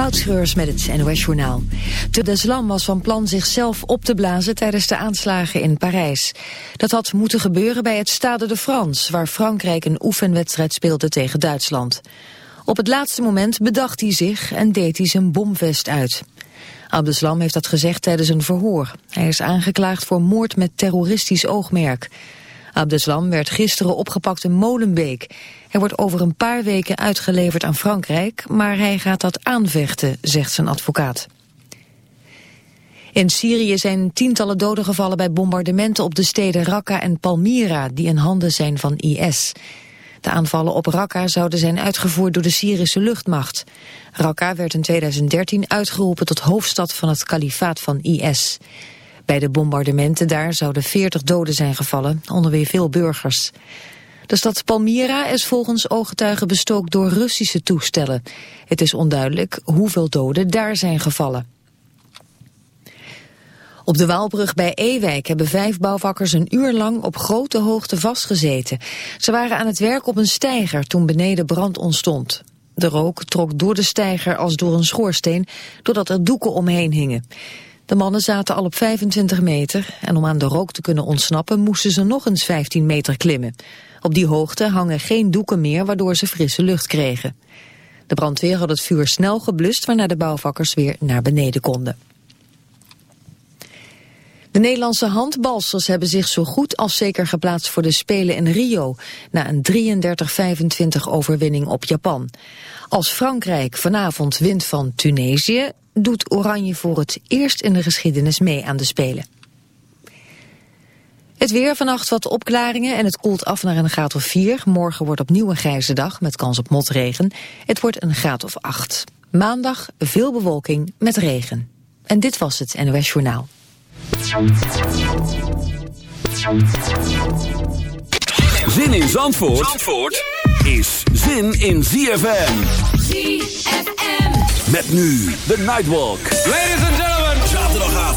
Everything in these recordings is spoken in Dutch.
Moutschreurs met het NOS Journaal. De Deslam was van plan zichzelf op te blazen tijdens de aanslagen in Parijs. Dat had moeten gebeuren bij het Stade de France... waar Frankrijk een oefenwedstrijd speelde tegen Duitsland. Op het laatste moment bedacht hij zich en deed hij zijn bomvest uit. Abdeslam heeft dat gezegd tijdens een verhoor. Hij is aangeklaagd voor moord met terroristisch oogmerk... Abdeslam werd gisteren opgepakt in Molenbeek. Hij wordt over een paar weken uitgeleverd aan Frankrijk, maar hij gaat dat aanvechten, zegt zijn advocaat. In Syrië zijn tientallen doden gevallen bij bombardementen op de steden Raqqa en Palmyra, die in handen zijn van IS. De aanvallen op Raqqa zouden zijn uitgevoerd door de Syrische luchtmacht. Raqqa werd in 2013 uitgeroepen tot hoofdstad van het kalifaat van IS. Bij de bombardementen daar zouden 40 doden zijn gevallen, onder wie veel burgers. De stad Palmyra is volgens ooggetuigen bestookt door Russische toestellen. Het is onduidelijk hoeveel doden daar zijn gevallen. Op de Waalbrug bij Ewijk hebben vijf bouwvakkers een uur lang op grote hoogte vastgezeten. Ze waren aan het werk op een steiger toen beneden brand ontstond. De rook trok door de steiger als door een schoorsteen, doordat er doeken omheen hingen. De mannen zaten al op 25 meter en om aan de rook te kunnen ontsnappen moesten ze nog eens 15 meter klimmen. Op die hoogte hangen geen doeken meer waardoor ze frisse lucht kregen. De brandweer had het vuur snel geblust waarna de bouwvakkers weer naar beneden konden. De Nederlandse handbalsters hebben zich zo goed als zeker geplaatst voor de Spelen in Rio, na een 33-25 overwinning op Japan. Als Frankrijk vanavond wint van Tunesië, doet Oranje voor het eerst in de geschiedenis mee aan de Spelen. Het weer vannacht wat opklaringen en het koelt af naar een graad of 4. Morgen wordt opnieuw een grijze dag met kans op motregen. Het wordt een graad of 8. Maandag veel bewolking met regen. En dit was het NOS Journaal. Zin in Zandvoort, Zandvoort is zin in ZFM. ZFM. Met nu de Nightwalk. Ladies and gentlemen.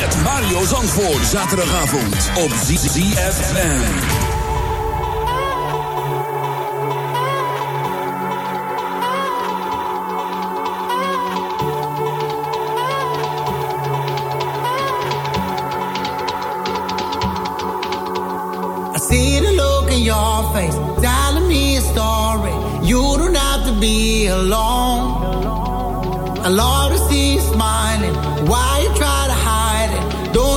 Met Mario Zandvoort. Zaterdagavond op ZFM. See the look in your face, telling me a story. You don't have to be alone. I love to see smiling. Why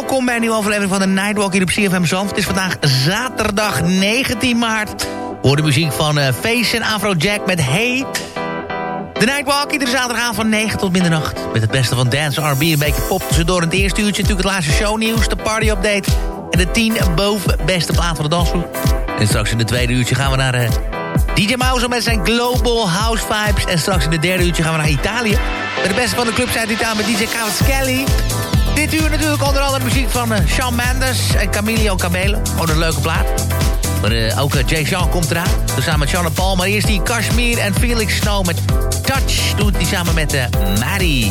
welkom bij een nieuwe aflevering van de Nightwalk hier op CFM Zand. Het is vandaag zaterdag 19 maart. Hoor de muziek van uh, Face en Afrojack met Hey. De Nightwalk iedere zaterdagavond van 9 tot middernacht. Met het beste van dance, R&B, een beetje pop tussendoor. In het eerste uurtje natuurlijk het laatste shownieuws, de party update... en de 10 boven beste plaat van de dansvloer. En straks in het tweede uurtje gaan we naar... Uh, DJ Mouse met zijn Global House Vibes. En straks in het derde uurtje gaan we naar Italië. Met de beste van de club uit Italië met DJ Cavaschelli. Dit uur natuurlijk onder andere muziek van uh, Shawn Mendes en Camilo Cabello. Gewoon een leuke plaat. Maar uh, ook uh, Jay Sean komt eraan. Dus samen met Sean Paul. Maar eerst die Kashmir en Felix Snow met Touch. Doet die samen met Maddie.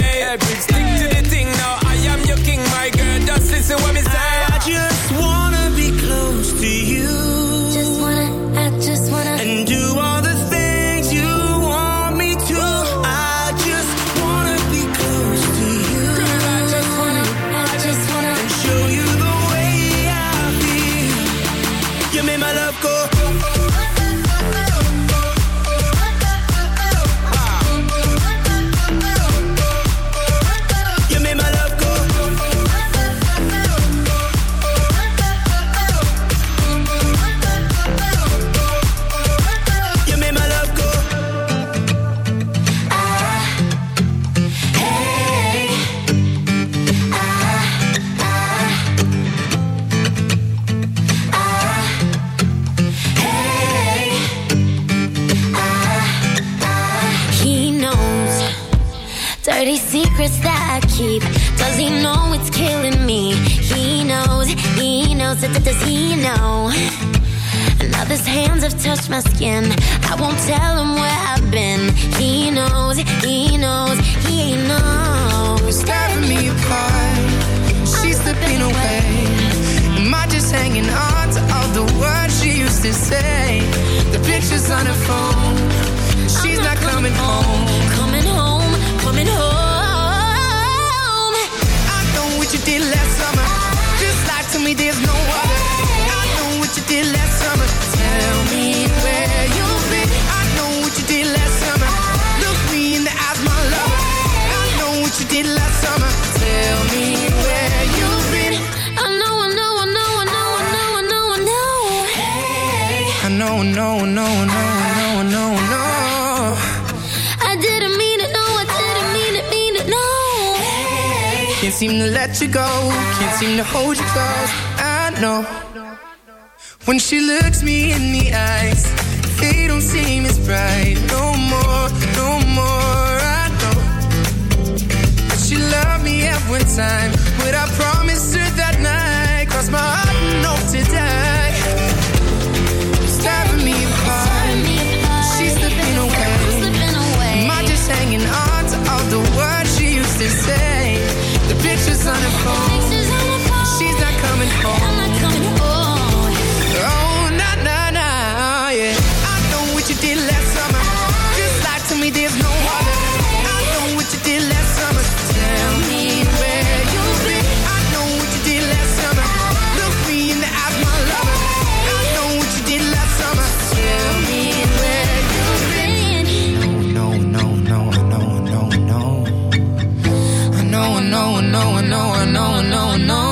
Stick to the thing now. I am your king, my girl. Just listen what me say. I just wanna knows, that does he know? Now his hands have touched my skin. I won't tell him where I've been. He knows, he knows, he knows. tearing me apart. She's slipping away. Am I just hanging on to all the words she used to say? The pictures on her phone. She's not coming home. Coming home, coming home. I know what you did last me, there's no other. I know what you did last summer. Tell me where you've been. I know what you did last summer. Look me in the eyes, my love. I know what you did last summer. Tell me where you've been. I know, I know, I know, I know, I know, I know, I know. Hey. I know, no, no, no, no, no, seem to let you go, can't seem to hold you close. I know. When she looks me in the eyes, they don't seem as bright. No more, no more. I know. But she loved me every time, but I promised her no, no,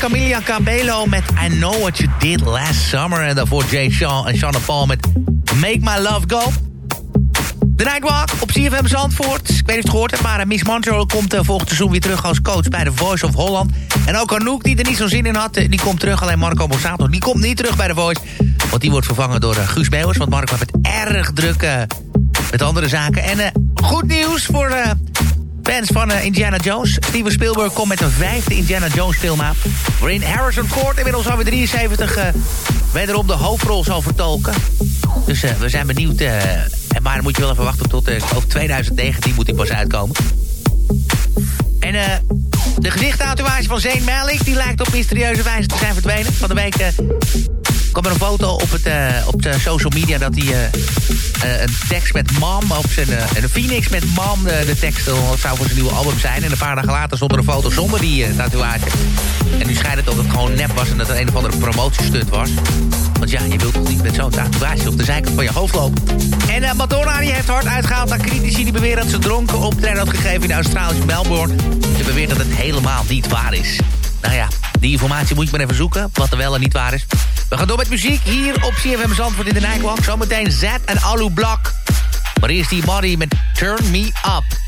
Camilla Cabello met I Know What You Did Last Summer. En daarvoor Jay Sean en Sean Paul met Make My Love Go. De Nightwalk op CFM Zandvoort. Ik weet niet of het gehoord hebt, maar eh, Miss Montreal komt eh, volgend seizoen weer terug als coach bij de Voice of Holland. En ook Anouk, die er niet zo'n zin in had, eh, die komt terug. Alleen Marco Borsato, die komt niet terug bij de Voice. Want die wordt vervangen door Guus Meeuwers. Want Marco heeft het erg druk met andere zaken. En goed nieuws voor fans van eh, Indiana Jones. Steven Spielberg komt met een vijfde Indiana Jones film aan. Waarin Harrison Ford, inmiddels alweer 73, eh wederom de hoofdrol zal vertolken. Dus eh, we zijn benieuwd. en maar dan moet je wel even wachten tot geloof 2019 moet hij pas uitkomen. En eh, de gezichttatoeage van Zayn Malik... die lijkt op mysterieuze wijze te zijn verdwenen. Van de week kwam er een foto op, het, eh, op de social media... dat hij eh, eh, een tekst met Mam op zijn... een Phoenix met Mam, de, tekst zou voor zijn nieuwe album zijn. En een paar dagen later stond er een foto zonder die tatoeage. En nu schijnt het dat het gewoon nep was... en dat het een of andere promotiestunt was. Want ja, je wilt toch niet met zo'n tatoeage op de zijkant van je hoofd lopen. En Madonna die heeft hard uitgehaald aan critici die beweren dat ze dronken optreden had gegeven in de Australische Melbourne. Ze beweert dat het helemaal niet waar is. Nou ja, die informatie moet je maar even zoeken, wat er wel en niet waar is. We gaan door met muziek hier op CFM Zandvoort in de Nightwalk. Zometeen Z en Alu Blak. Maar eerst die body met Turn Me Up.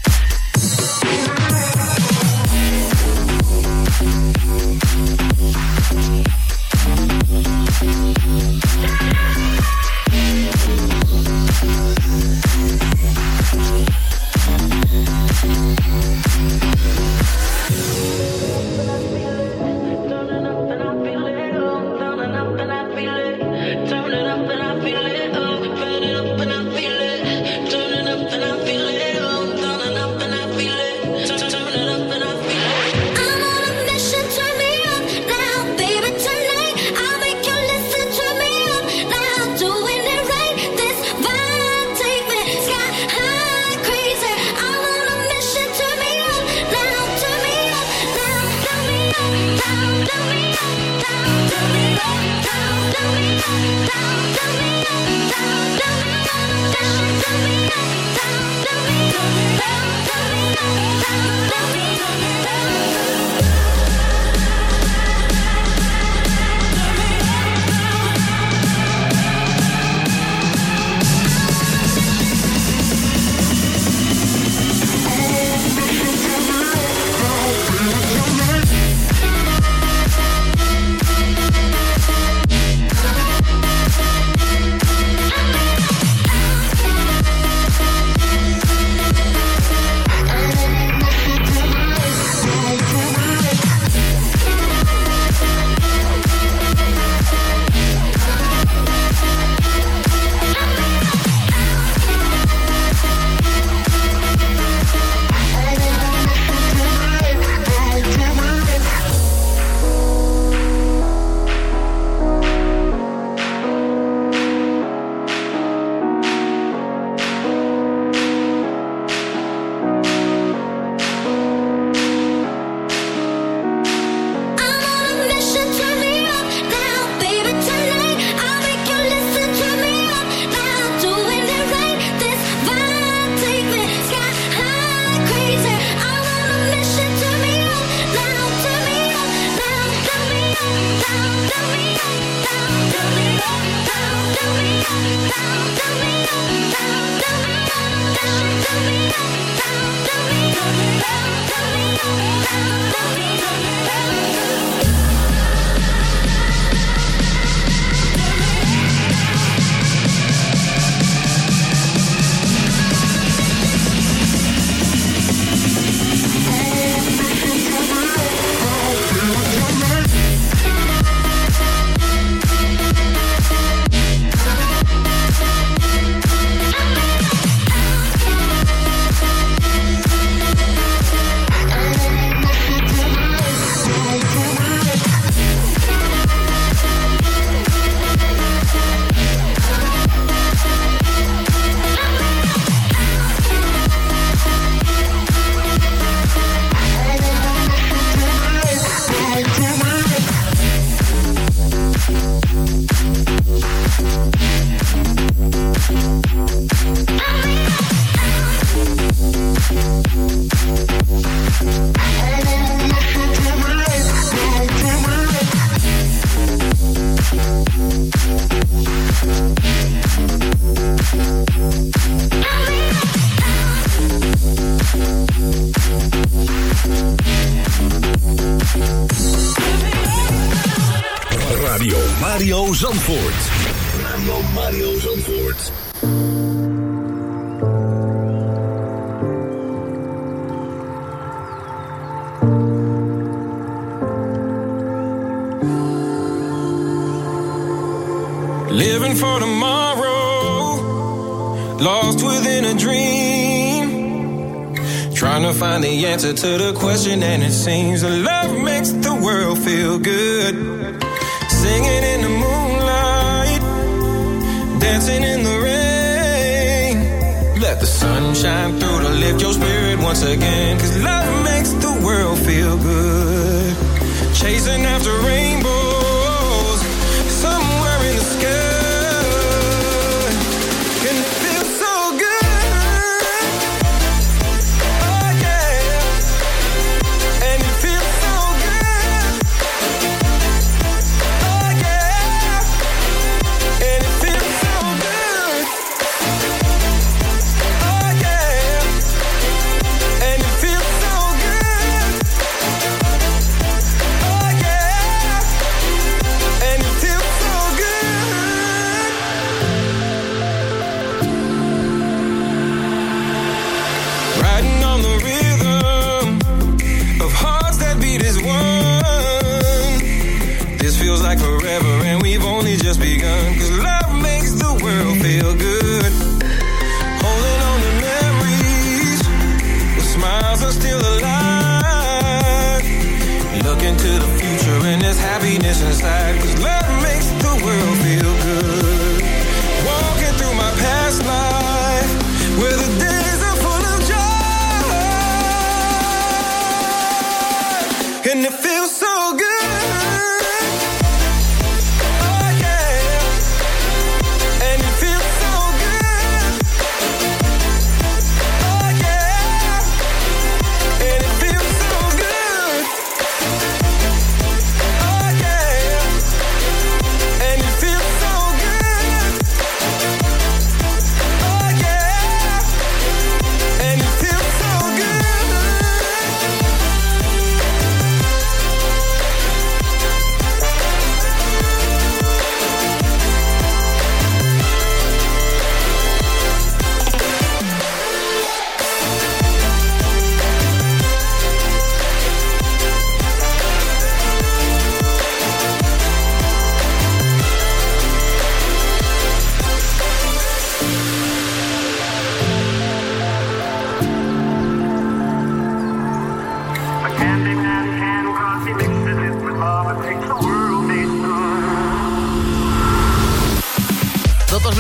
Answer to the question, and it seems that love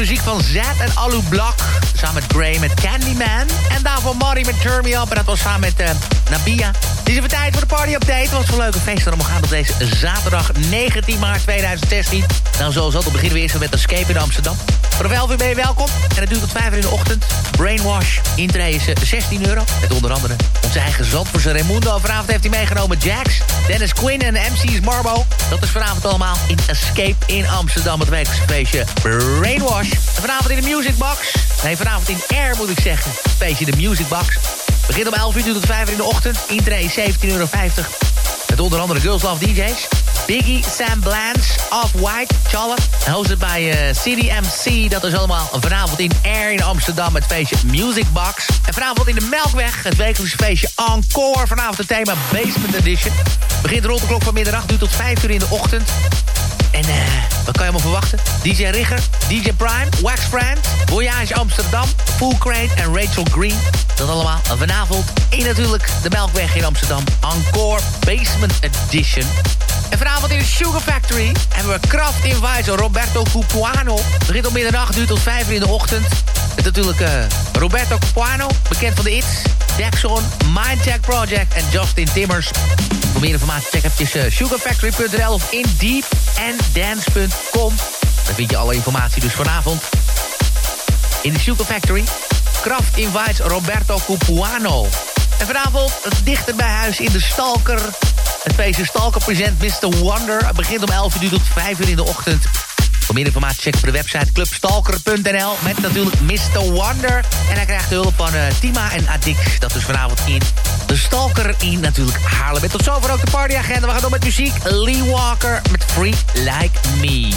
muziek van Z en Alu Blak. Samen met Gray met Candyman. En daarvoor Marty met Turn Me. En dat was samen met eh, Nabia. Is even tijd voor de party update. Wat voor leuke feesten allemaal gaan op deze zaterdag 19 maart 2016. Nou, zoals altijd beginnen we eerst met Escape in Amsterdam. Vanaf 11 uur ben je welkom. En het duurt tot 5 uur in de ochtend. Brainwash. Intree is eh, 16 euro. Met onder andere onze eigen Zandvoortse Raimundo. Vanavond heeft hij meegenomen Jax, Dennis Quinn en MC's Marbo. Dat is vanavond allemaal in Escape in Amsterdam. Het wekelijkse feestje Brainwash. En vanavond in de Music Box. Nee, vanavond in Air moet ik zeggen. Feestje de Music Box. Begint om 11 uur, tot 5 uur in de ochtend. Intree is 17,50 euro. Met onder andere Girls Love DJ's. Biggie, Sam Blance, Off-White, Challe. Hosted bij eh, City MC. Dat is allemaal vanavond in Air in Amsterdam. Het feestje Music Box. En vanavond in de Melkweg. Het wekelijkse feestje Encore. Vanavond het thema Basement Edition. Begint rond de klok van middernacht. Duurt tot 5 uur in de ochtend. En eh, wat kan je allemaal verwachten? DJ Rigger, DJ Prime, Wax Friend, Voyage Amsterdam, Full Crate en Rachel Green. Dat allemaal vanavond in natuurlijk de Melkweg in Amsterdam. Encore Basement Edition. En vanavond in de Sugar Factory hebben we Kraft Invites Roberto Cupuano. Begint om middernacht, duurt tot 5 uur in de ochtend. Met natuurlijk eh, Roberto Cupuano, bekend van de It's, Jackson, Mindcheck Project en Justin Timmers. Voor meer informatie check even uh, sugarfactory.nl of indeepanddance.com. Daar vind je alle informatie dus vanavond. In de Sugar Factory. Kraft invites Roberto Cupuano. En vanavond het dichter bij huis in de Stalker. Het feestje Stalker present Mr. Wonder. Het begint om 11 uur tot 5 uur in de ochtend. Voor meer informatie check voor de website clubstalker.nl met natuurlijk Mr. Wonder. En hij krijgt de hulp van uh, Tima en Adix. Dat is vanavond in de Stalker in natuurlijk Haarlem. Tot zover ook de partyagenda. We gaan door met muziek. Lee Walker met Free Like Me.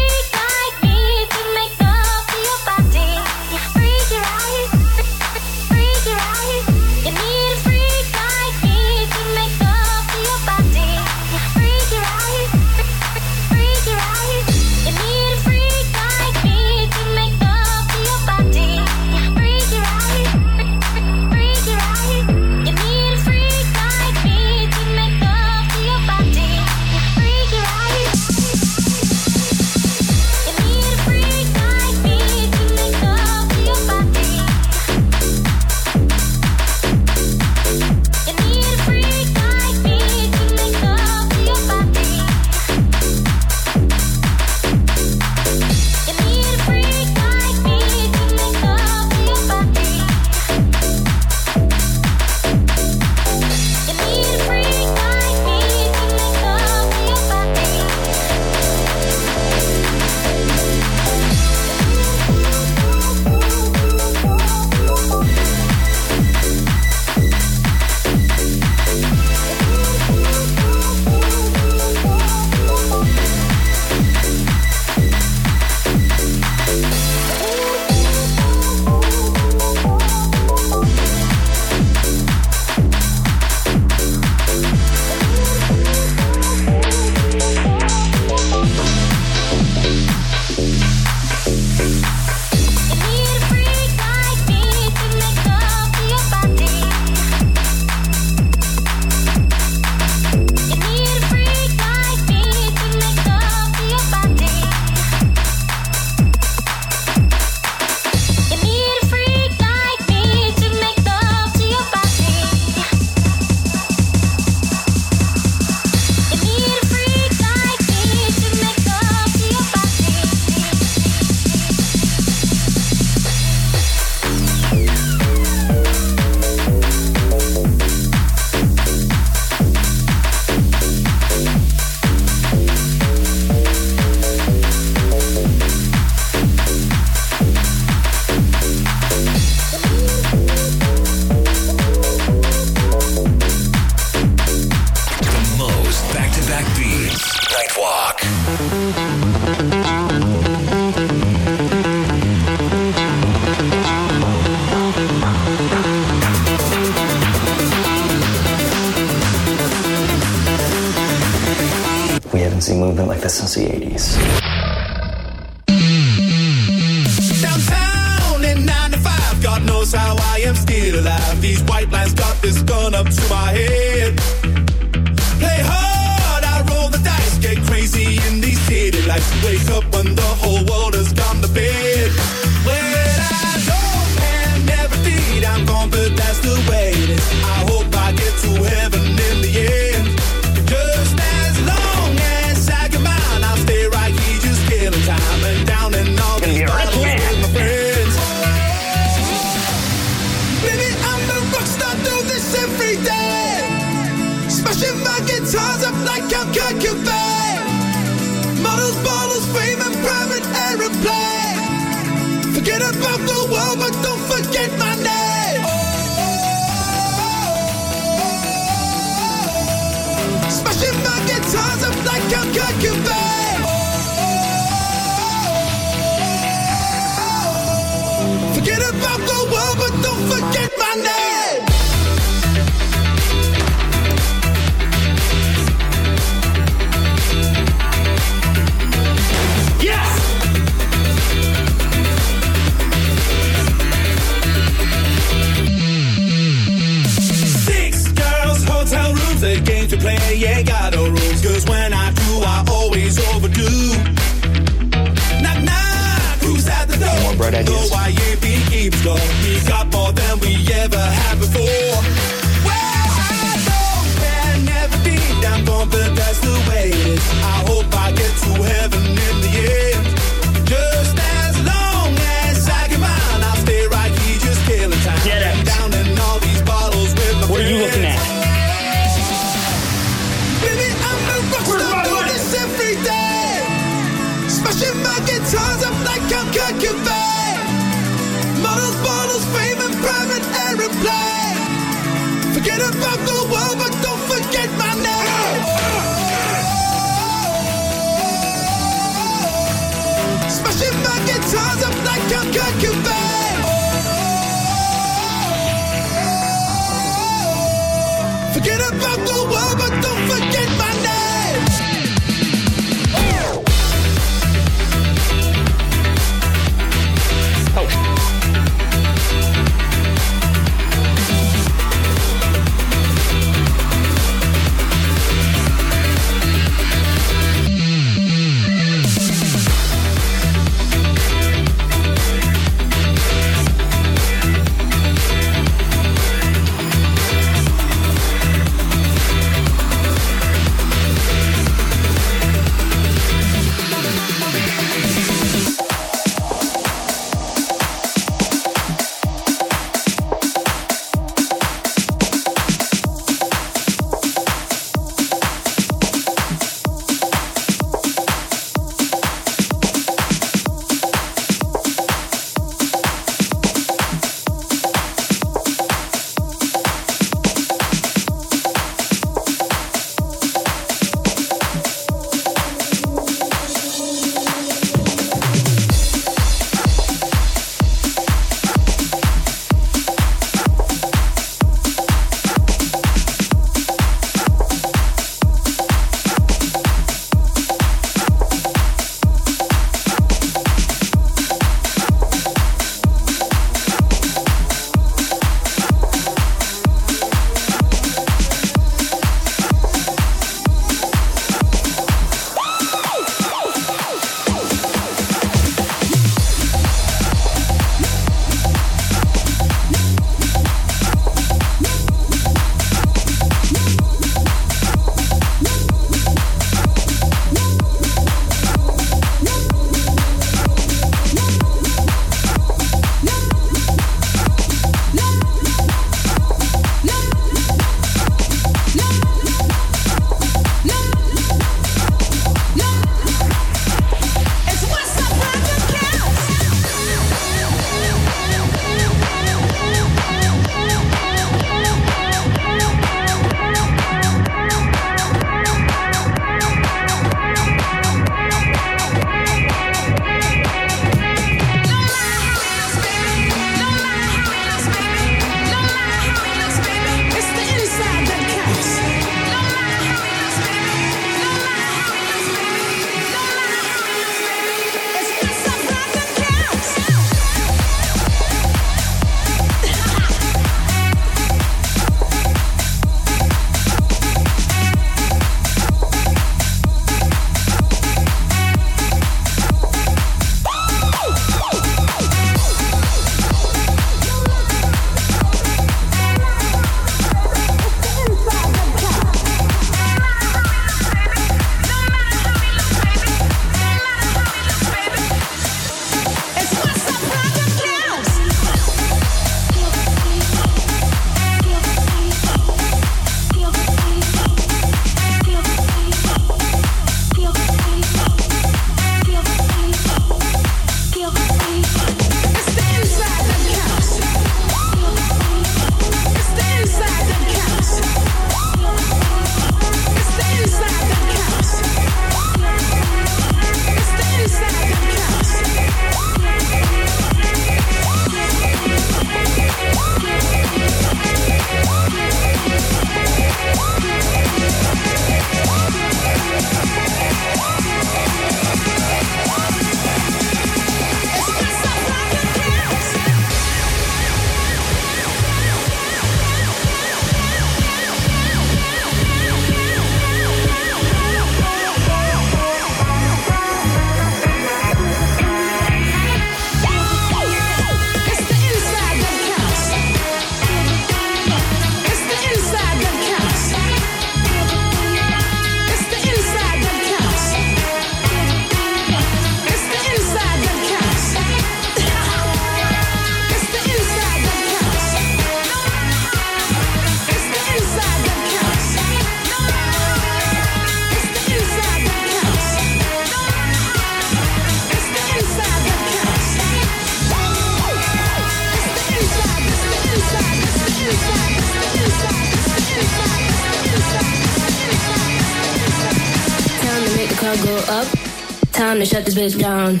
Time to shut this bitch down.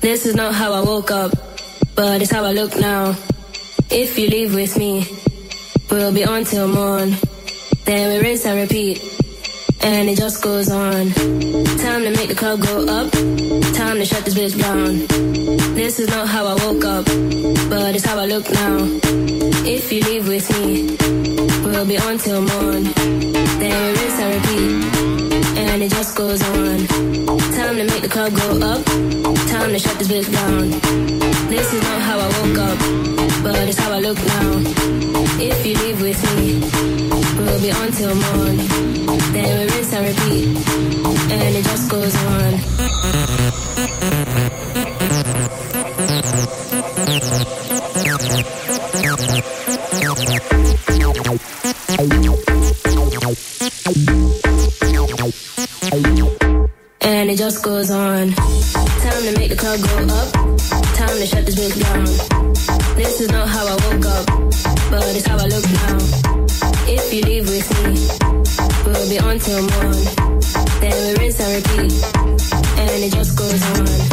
This is not how I woke up, but it's how I look now. If you leave with me, we'll be on till morn. Then we rinse and repeat, and it just goes on. Time to make the club go up. Time to shut this bitch down. This is not how I woke up, but it's how I look now. If you leave with me, we'll be on till morn. Then we rinse and repeat, and it just goes on. Time to make the club go up. Time to shut this bitch down. This is not how I woke up, but it's how I look now. If you leave with me, we'll be on till morn. Then we rinse and repeat, and it just goes on. And it just goes on. Time to make the club go up. Time to shut this bitch down. This is not how I woke up, but it's how I look now. If you leave with me, we'll be on till morn. Then we rinse and repeat, and it just goes on.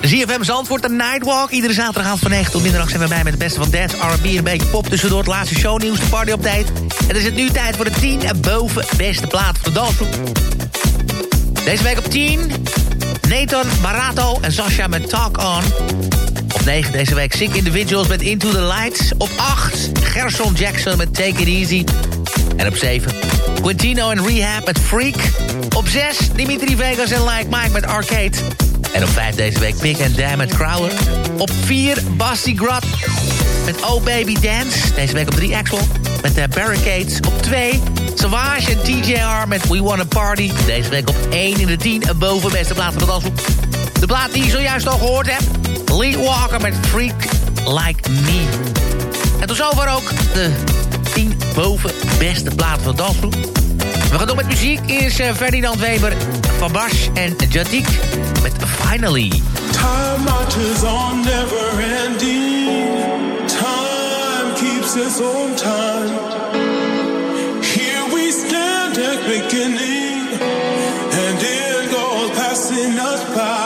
ZFM Zandvoort, de Nightwalk. Iedere zaterdagavond van 9 tot middernacht zijn we bij met het beste van dance, R&B en een beetje pop tussendoor. Het laatste shownieuws, de party update. Het is het nu tijd voor de 10 en boven beste plaat van de dansgroep. Deze week op 10, Nathan Barato en Sasha met Talk On. Op 9 deze week Sick Individuals met Into the Lights. Op 8 Gerson Jackson met Take It Easy. En op 7 Quintino en Rehab met Freak. Op 6 Dimitri Vegas en Like Mike met Arcade. En op 5 deze week Big and Dan met Crowder. Op 4 Basti Grot met Oh Baby Dance. Deze week op 3 Axel met de Barricades. Op 2 Savage en TJR met We Wanna Party. Deze week op 1 in de 10 en boven beste plaat van de dansgroep. De plaat die je zojuist al gehoord hebt. Lee Walker met Freak Like Me. En tot zover ook de 10 boven beste plaat van dansgroep. We gaan door met muziek. Is eh, Ferdinand Weber, Van Bas en Jadik met Finally. Time marches on never ending. Time keeps its own time. Here we stand at beginning. And it goes passing us by.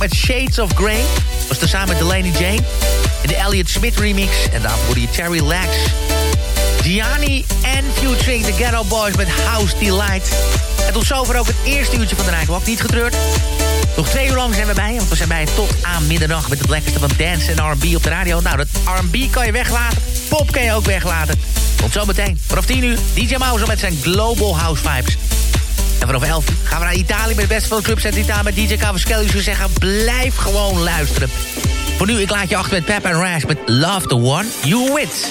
Met Shades of Grey. Was samen met Delaney Jane. En de Elliot Smith remix. En daarvoor hoorde je Terry Lex. Gianni en featuring The Ghetto Boys met House Delight. En tot zover ook het eerste uurtje van de Nightwalk. Niet getreurd. Nog twee uur lang zijn we bij, want we zijn bij tot aan middernacht... met het lekkerste van dance en R&B op de radio. Nou, dat R&B kan je weglaten, pop kan je ook weglaten. Tot zometeen, vanaf 10 uur, DJ Mouse met zijn Global House Vibes. En vanaf 11 gaan we naar Italië met de beste van clubs in Italië... met DJ Cavaschelli. Dus we zeggen, blijf gewoon luisteren. Voor nu, ik laat je achter met Pep and Rash met Love the One You With.